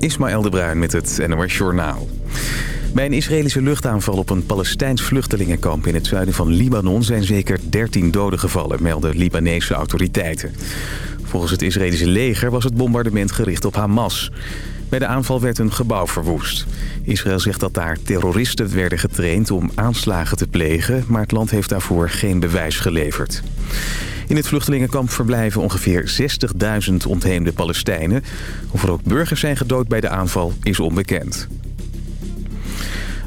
Ismaël de Bruin met het NOS Journaal. Bij een Israëlische luchtaanval op een Palestijns vluchtelingenkamp in het zuiden van Libanon zijn zeker 13 doden gevallen, melden Libanese autoriteiten. Volgens het Israëlische leger was het bombardement gericht op Hamas. Bij de aanval werd een gebouw verwoest. Israël zegt dat daar terroristen werden getraind om aanslagen te plegen... maar het land heeft daarvoor geen bewijs geleverd. In het vluchtelingenkamp verblijven ongeveer 60.000 ontheemde Palestijnen. Of er ook burgers zijn gedood bij de aanval is onbekend.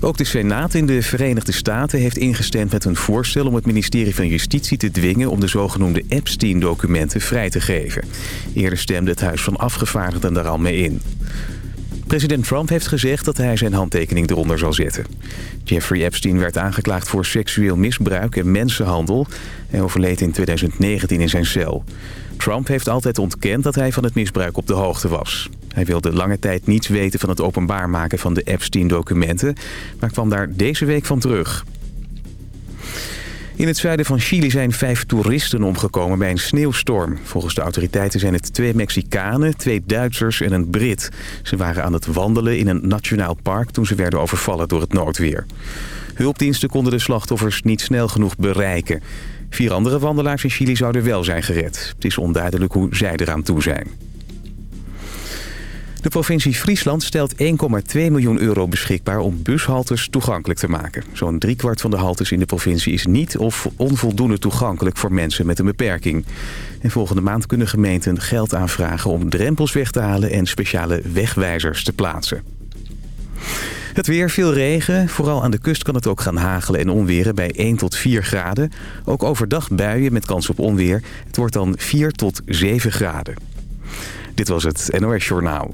Ook de Senaat in de Verenigde Staten heeft ingestemd met een voorstel om het ministerie van Justitie te dwingen om de zogenoemde Epstein-documenten vrij te geven. Eerder stemde het Huis van Afgevaardigden daar al mee in. President Trump heeft gezegd dat hij zijn handtekening eronder zal zetten. Jeffrey Epstein werd aangeklaagd voor seksueel misbruik en mensenhandel... en overleed in 2019 in zijn cel. Trump heeft altijd ontkend dat hij van het misbruik op de hoogte was. Hij wilde lange tijd niets weten van het openbaar maken van de Epstein-documenten... maar kwam daar deze week van terug. In het zuiden van Chili zijn vijf toeristen omgekomen bij een sneeuwstorm. Volgens de autoriteiten zijn het twee Mexicanen, twee Duitsers en een Brit. Ze waren aan het wandelen in een nationaal park toen ze werden overvallen door het noodweer. Hulpdiensten konden de slachtoffers niet snel genoeg bereiken. Vier andere wandelaars in Chili zouden wel zijn gered. Het is onduidelijk hoe zij eraan toe zijn. De provincie Friesland stelt 1,2 miljoen euro beschikbaar om bushaltes toegankelijk te maken. Zo'n driekwart van de haltes in de provincie is niet of onvoldoende toegankelijk voor mensen met een beperking. En volgende maand kunnen gemeenten geld aanvragen om drempels weg te halen en speciale wegwijzers te plaatsen. Het weer, veel regen. Vooral aan de kust kan het ook gaan hagelen en onweren bij 1 tot 4 graden. Ook overdag buien met kans op onweer. Het wordt dan 4 tot 7 graden. Dit was het NOS Journaal.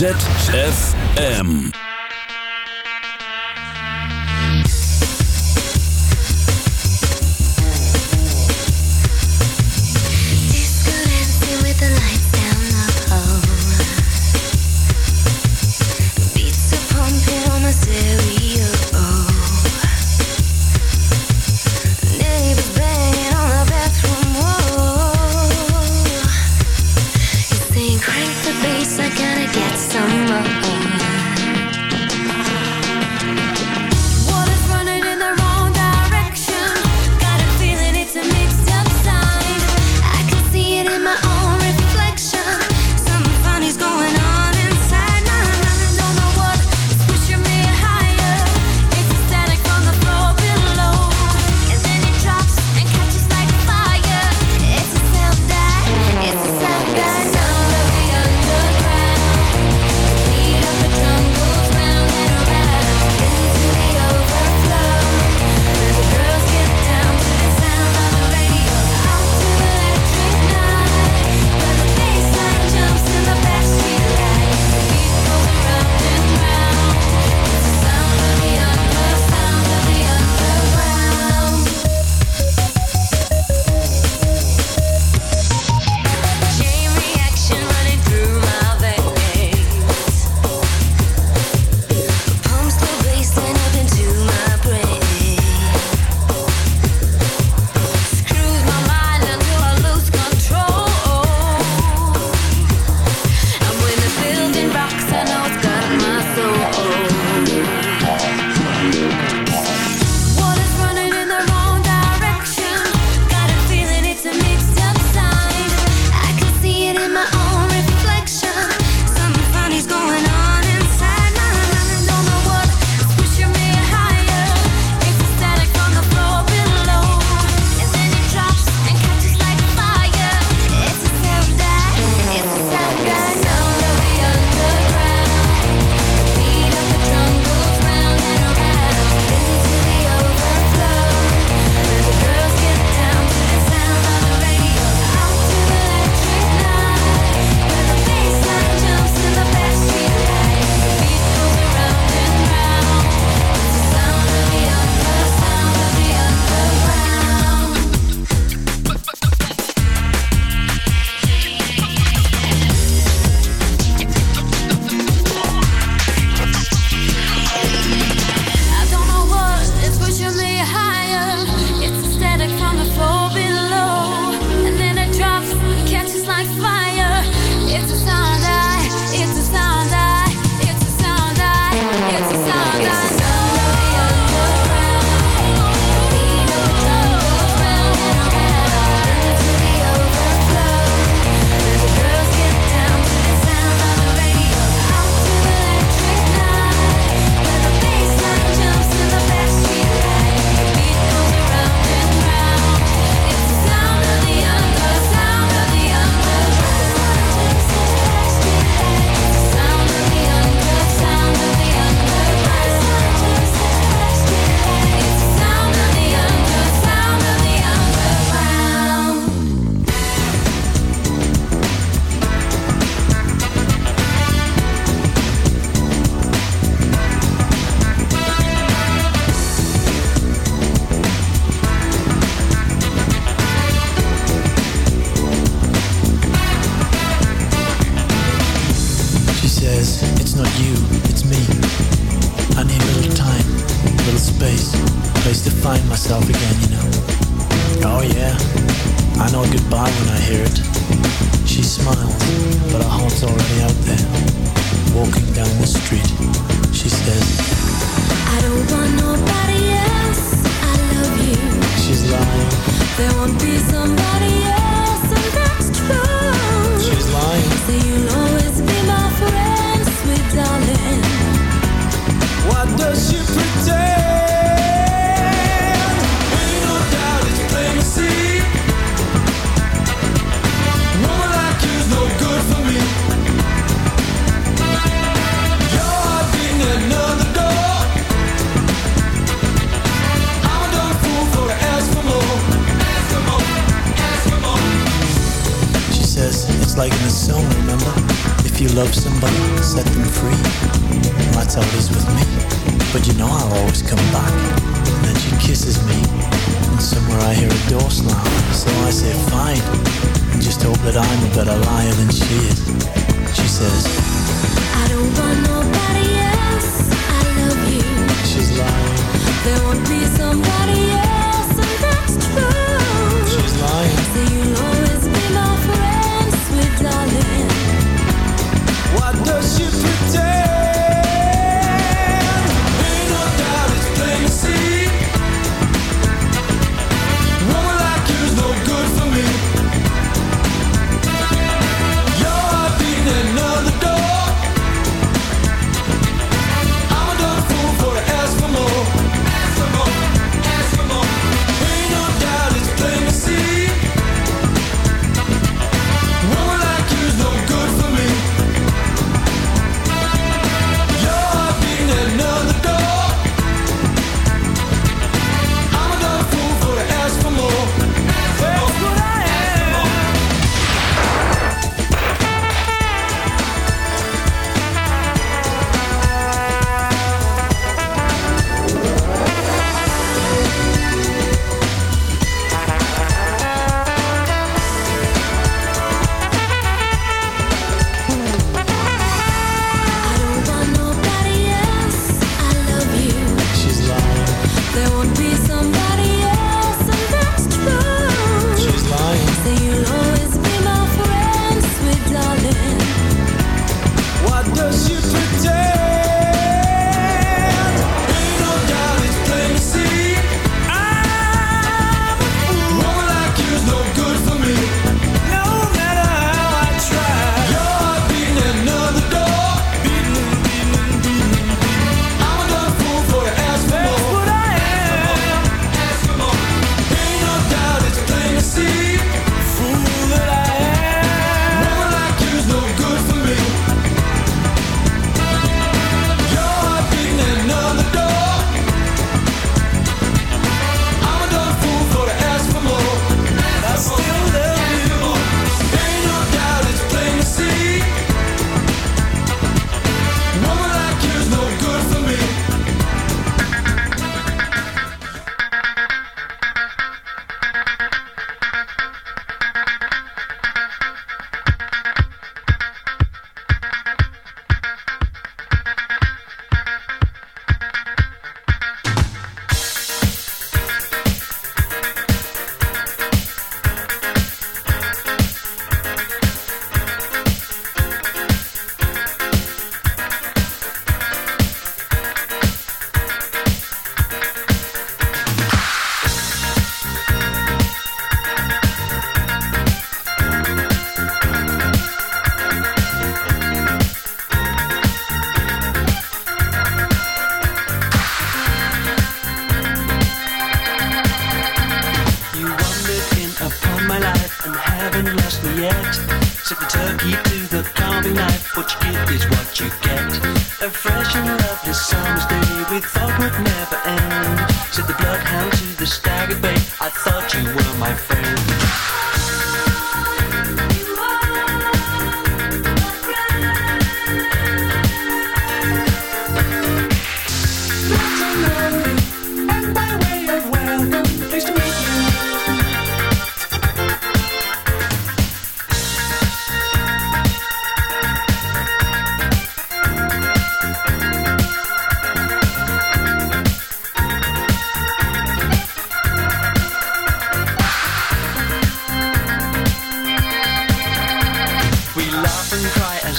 ZFM.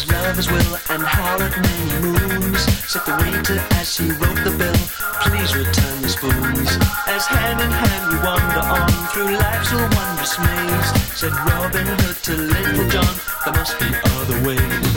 his lover's will and how it many moons. Said the waiter as he wrote the bill, please return the spoons. As hand in hand we wander on through life's all wondrous maze. Said Robin Hood to Little John, there must be other ways.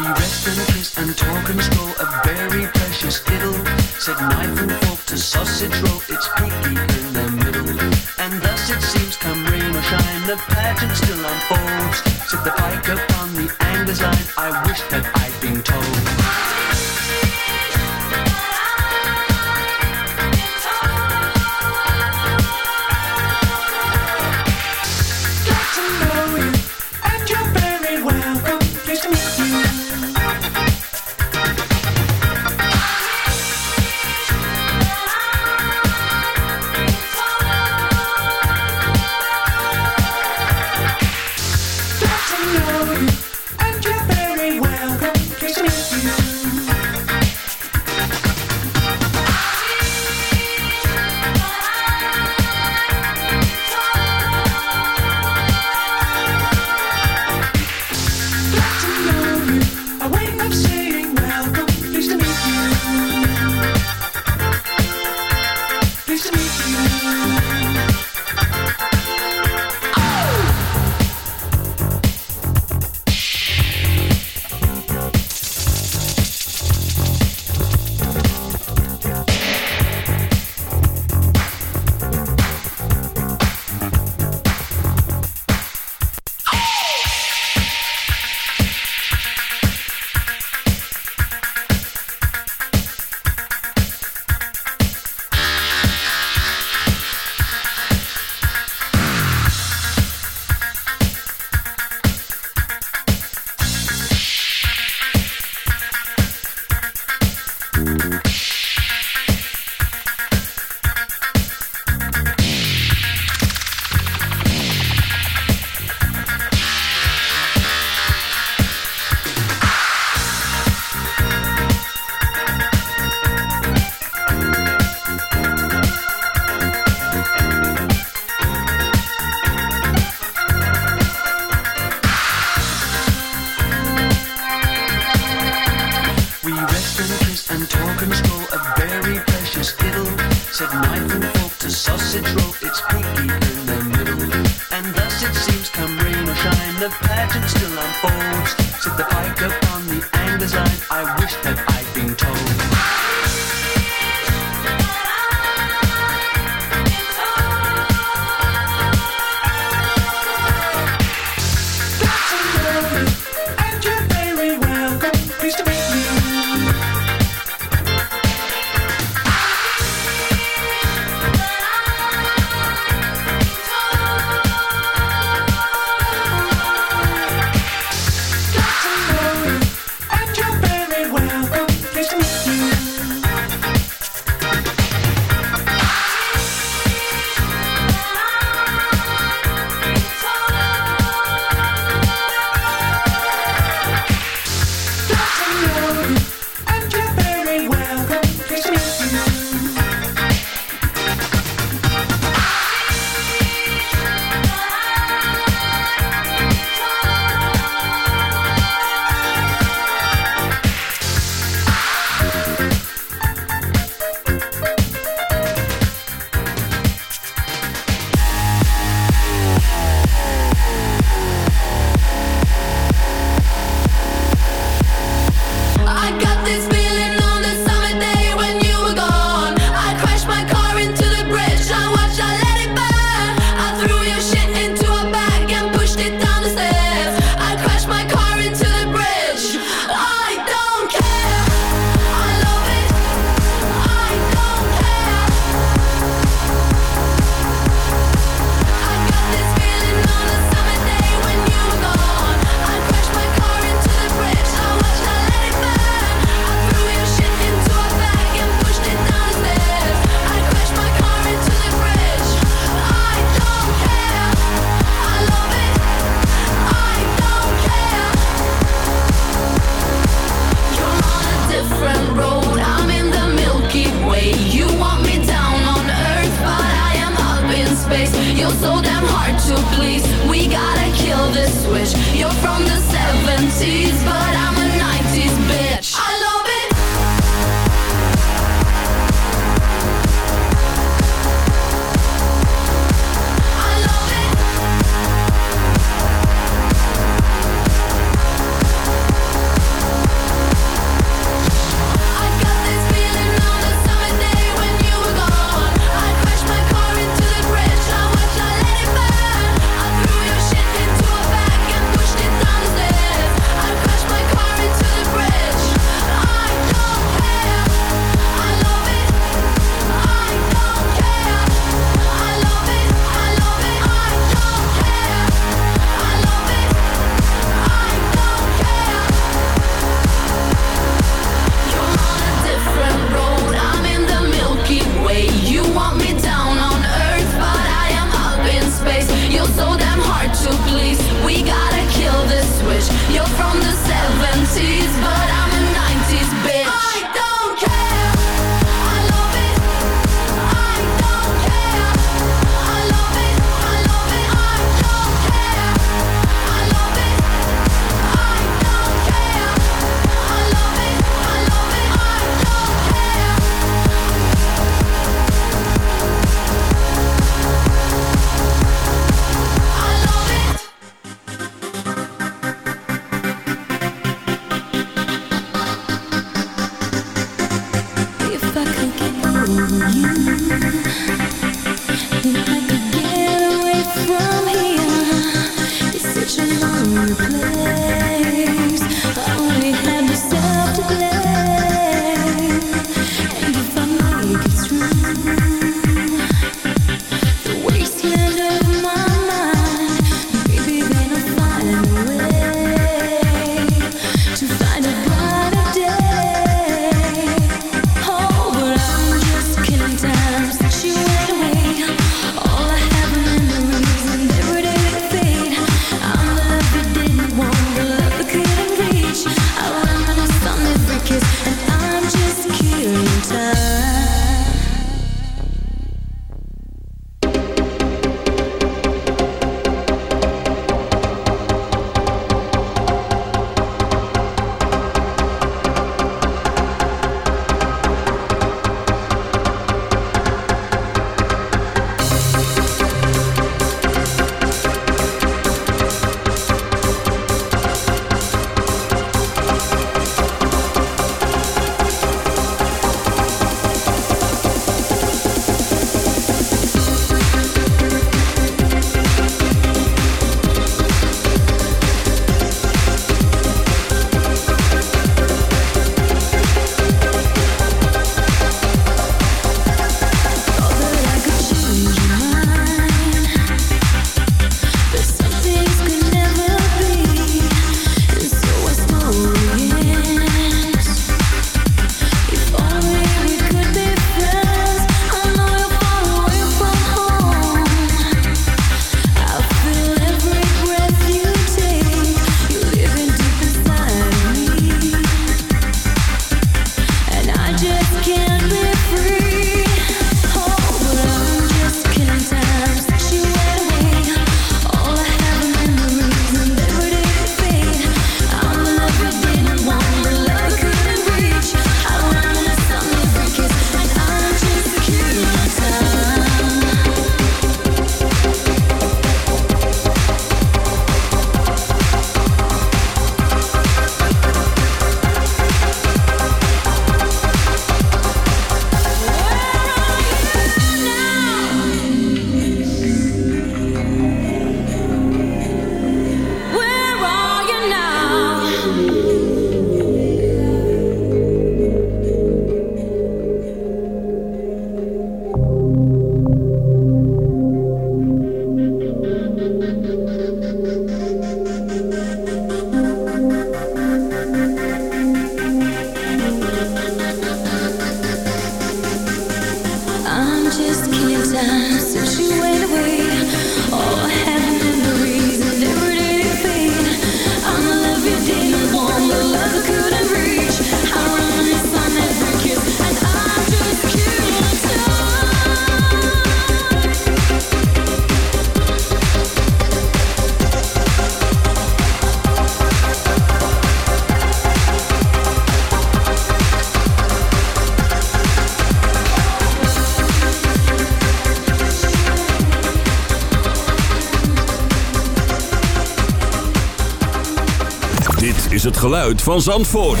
geluid van Zandvoort.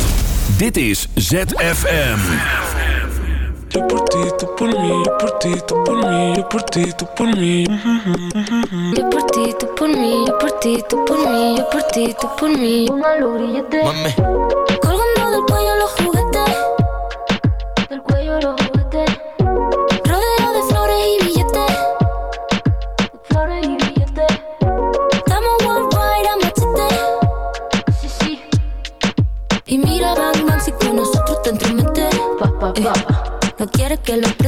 Dit is ZFM. Yo por ti, tú por mí, yo por ti, tú por mí, yo por ti, tú por mí. Yo por ti, tú por mí, yo por ti, tú por mí, yo por ti, tú por mí. Mami. que lo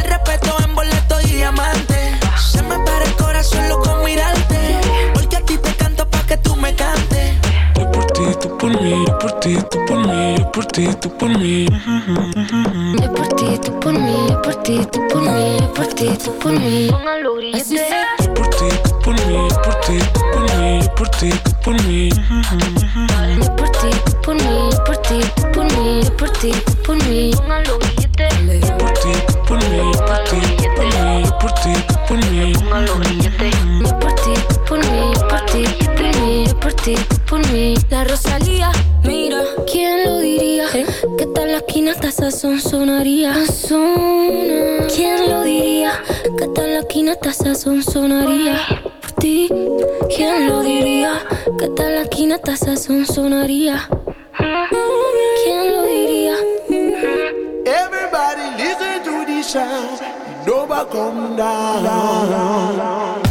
Ti, tú por mí, yo por ti, tú por mí. Yo por ti, tú por mí, yo por ti, tú por mí, yo por ti, tú por mí. Póngalo Yo por ti, tú por mí, yo por ti, tú por mí, yo por ti, tú por mí. Yo por ti, tú por mí, yo por ti, tú por mí, yo por ti, tú por mí. Yo por ti, tú por mí, yo por ti, tú por mí, yo por ti, tú por mí. Yo por ti, tú por mí, yo por ti, tú por mí, yo por ti, tú por mí. La Rosalía, ¿quién lo diría? ¿Eh? Que tal la esquina hasta sazón sonaría. Sazona. ¿Quién lo diría? Que tal la esquina hasta sazón sonaría. Por ti, ¿quién lo diría? Que tal la esquina hasta sazón sonaría. ¿Quién lo diría? Everybody listen to the sound. Nova come down.